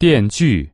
电锯。